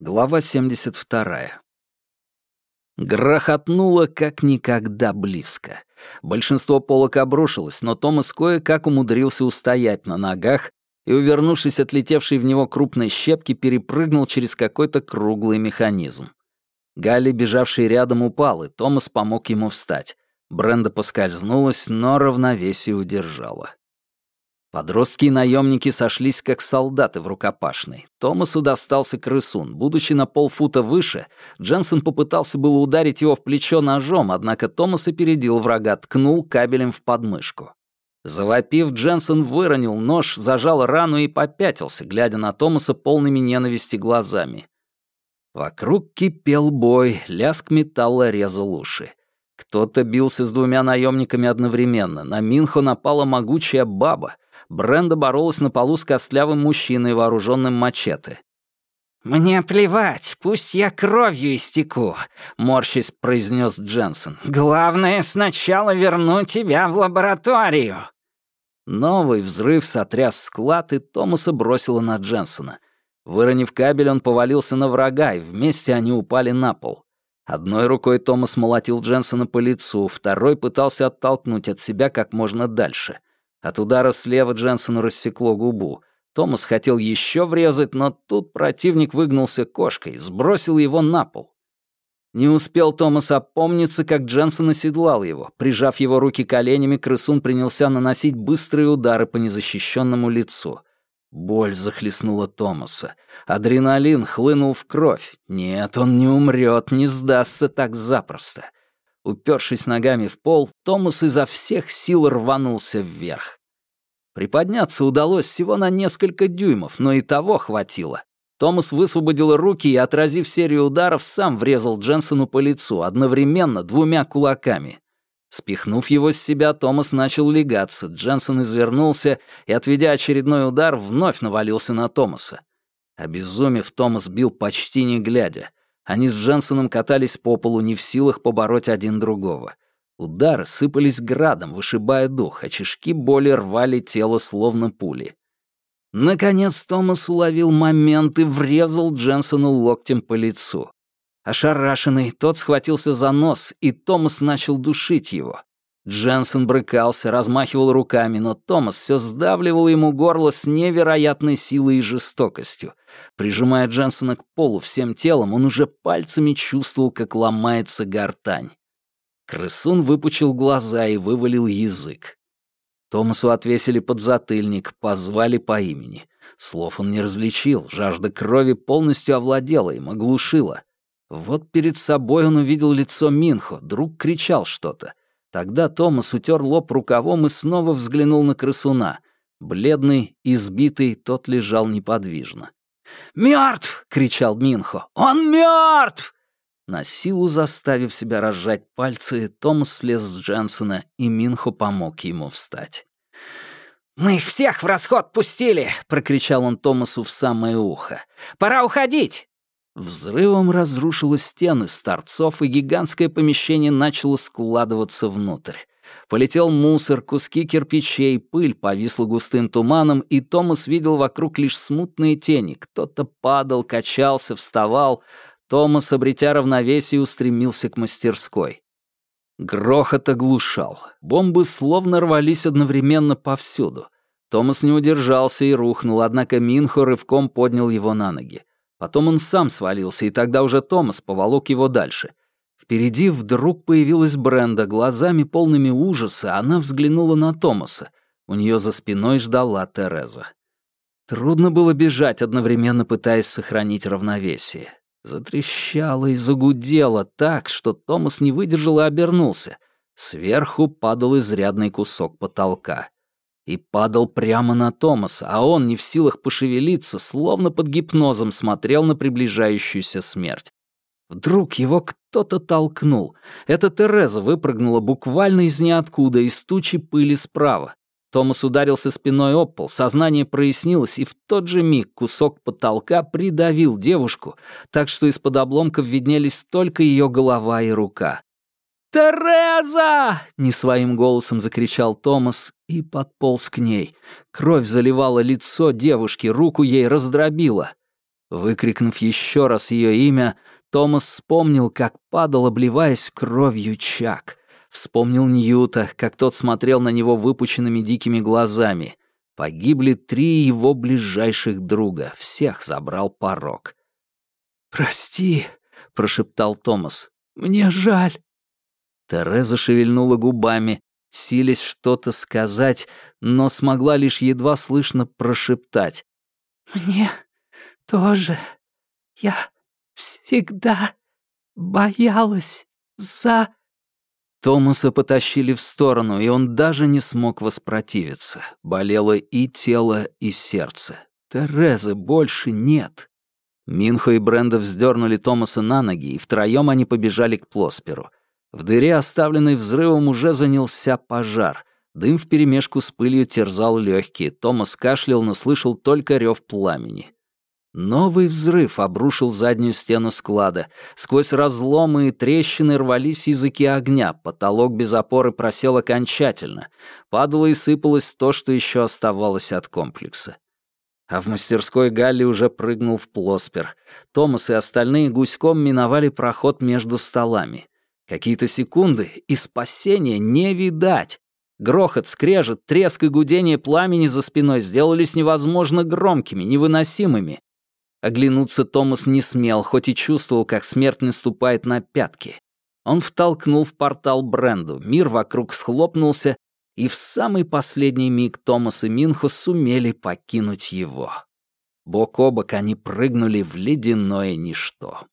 Глава 72. Грохотнуло как никогда близко. Большинство полок обрушилось, но Томас кое-как умудрился устоять на ногах и, увернувшись от летевшей в него крупной щепки, перепрыгнул через какой-то круглый механизм. Галли, бежавший рядом, упал, и Томас помог ему встать. Бренда поскользнулась, но равновесие удержала. Подростки и наемники сошлись как солдаты в рукопашной. Томасу достался крысун. Будучи на полфута выше, Дженсен попытался было ударить его в плечо ножом, однако Томас опередил врага, ткнул кабелем в подмышку. Завопив, Дженсен выронил нож, зажал рану и попятился, глядя на Томаса полными ненависти глазами. Вокруг кипел бой, лязг металла резал уши. Кто-то бился с двумя наемниками одновременно. На Минхо напала могучая баба. Бренда боролась на полу с костлявым мужчиной, вооруженным мачете. «Мне плевать, пусть я кровью истеку», — морщись произнес Дженсен. «Главное, сначала верну тебя в лабораторию». Новый взрыв сотряс склад, и Томаса бросило на Дженсона. Выронив кабель, он повалился на врага, и вместе они упали на пол. Одной рукой Томас молотил Дженсона по лицу, второй пытался оттолкнуть от себя как можно дальше. От удара слева Дженсону рассекло губу. Томас хотел еще врезать, но тут противник выгнулся кошкой, сбросил его на пол. Не успел Томас опомниться, как Дженсон оседлал его. Прижав его руки коленями, крысун принялся наносить быстрые удары по незащищенному лицу — Боль захлестнула Томаса. Адреналин хлынул в кровь. Нет, он не умрет, не сдастся так запросто. Упершись ногами в пол, Томас изо всех сил рванулся вверх. Приподняться удалось всего на несколько дюймов, но и того хватило. Томас высвободил руки и, отразив серию ударов, сам врезал Дженсону по лицу, одновременно двумя кулаками. Спихнув его с себя, Томас начал легаться. Дженсен извернулся и, отведя очередной удар, вновь навалился на Томаса. Обезумев, Томас бил почти не глядя. Они с Дженсоном катались по полу, не в силах побороть один другого. Удары сыпались градом, вышибая дух, а чешки боли рвали тело словно пули. Наконец Томас уловил момент и врезал Дженсону локтем по лицу. Ошарашенный, тот схватился за нос, и Томас начал душить его. Дженсен брыкался, размахивал руками, но Томас все сдавливал ему горло с невероятной силой и жестокостью. Прижимая Дженсена к полу всем телом, он уже пальцами чувствовал, как ломается гортань. Крысун выпучил глаза и вывалил язык. Томасу отвесили подзатыльник, позвали по имени. Слов он не различил, жажда крови полностью овладела им, оглушила. Вот перед собой он увидел лицо Минхо, друг кричал что-то. Тогда Томас утер лоб рукавом и снова взглянул на крысуна. Бледный, избитый, тот лежал неподвижно. «Мертв!» — кричал Минхо. «Он мертв!» На силу заставив себя разжать пальцы, Томас слез с Дженсона, и Минхо помог ему встать. «Мы их всех в расход пустили!» — прокричал он Томасу в самое ухо. «Пора уходить!» Взрывом разрушило стены с торцов, и гигантское помещение начало складываться внутрь. Полетел мусор, куски кирпичей, пыль повисла густым туманом, и Томас видел вокруг лишь смутные тени. Кто-то падал, качался, вставал. Томас, обретя равновесие, устремился к мастерской. Грохот оглушал. Бомбы словно рвались одновременно повсюду. Томас не удержался и рухнул, однако Минхо рывком поднял его на ноги. Потом он сам свалился, и тогда уже Томас поволок его дальше. Впереди вдруг появилась Бренда, глазами полными ужаса, она взглянула на Томаса. У нее за спиной ждала Тереза. Трудно было бежать, одновременно пытаясь сохранить равновесие. Затрещало и загудело так, что Томас не выдержал и обернулся. Сверху падал изрядный кусок потолка и падал прямо на Томаса, а он, не в силах пошевелиться, словно под гипнозом смотрел на приближающуюся смерть. Вдруг его кто-то толкнул. Эта Тереза выпрыгнула буквально из ниоткуда, из тучи пыли справа. Томас ударился спиной об пол, сознание прояснилось, и в тот же миг кусок потолка придавил девушку, так что из-под обломков виднелись только ее голова и рука. «Тереза!» — не своим голосом закричал Томас и подполз к ней. Кровь заливала лицо девушки, руку ей раздробила. Выкрикнув еще раз ее имя, Томас вспомнил, как падал, обливаясь кровью Чак. Вспомнил Ньюта, как тот смотрел на него выпученными дикими глазами. Погибли три его ближайших друга, всех забрал порог. «Прости», — прошептал Томас, — «мне жаль». Тереза шевельнула губами, силясь что-то сказать, но смогла лишь едва слышно прошептать. «Мне тоже. Я всегда боялась за...» Томаса потащили в сторону, и он даже не смог воспротивиться. Болело и тело, и сердце. Терезы больше нет. Минхо и Бренда вздернули Томаса на ноги, и втроем они побежали к Плосперу. В дыре, оставленной взрывом, уже занялся пожар. Дым вперемешку с пылью терзал легкие. Томас кашлял, но слышал только рев пламени. Новый взрыв обрушил заднюю стену склада. Сквозь разломы и трещины рвались языки огня, потолок без опоры просел окончательно. Падало и сыпалось то, что еще оставалось от комплекса. А в мастерской Галли уже прыгнул в плоспер. Томас и остальные гуськом миновали проход между столами. Какие-то секунды, и спасения не видать. Грохот, скрежет, треск и гудение пламени за спиной сделались невозможно громкими, невыносимыми. Оглянуться Томас не смел, хоть и чувствовал, как смерть наступает на пятки. Он втолкнул в портал Бренду, мир вокруг схлопнулся, и в самый последний миг Томас и Минхо сумели покинуть его. Бок о бок они прыгнули в ледяное ничто.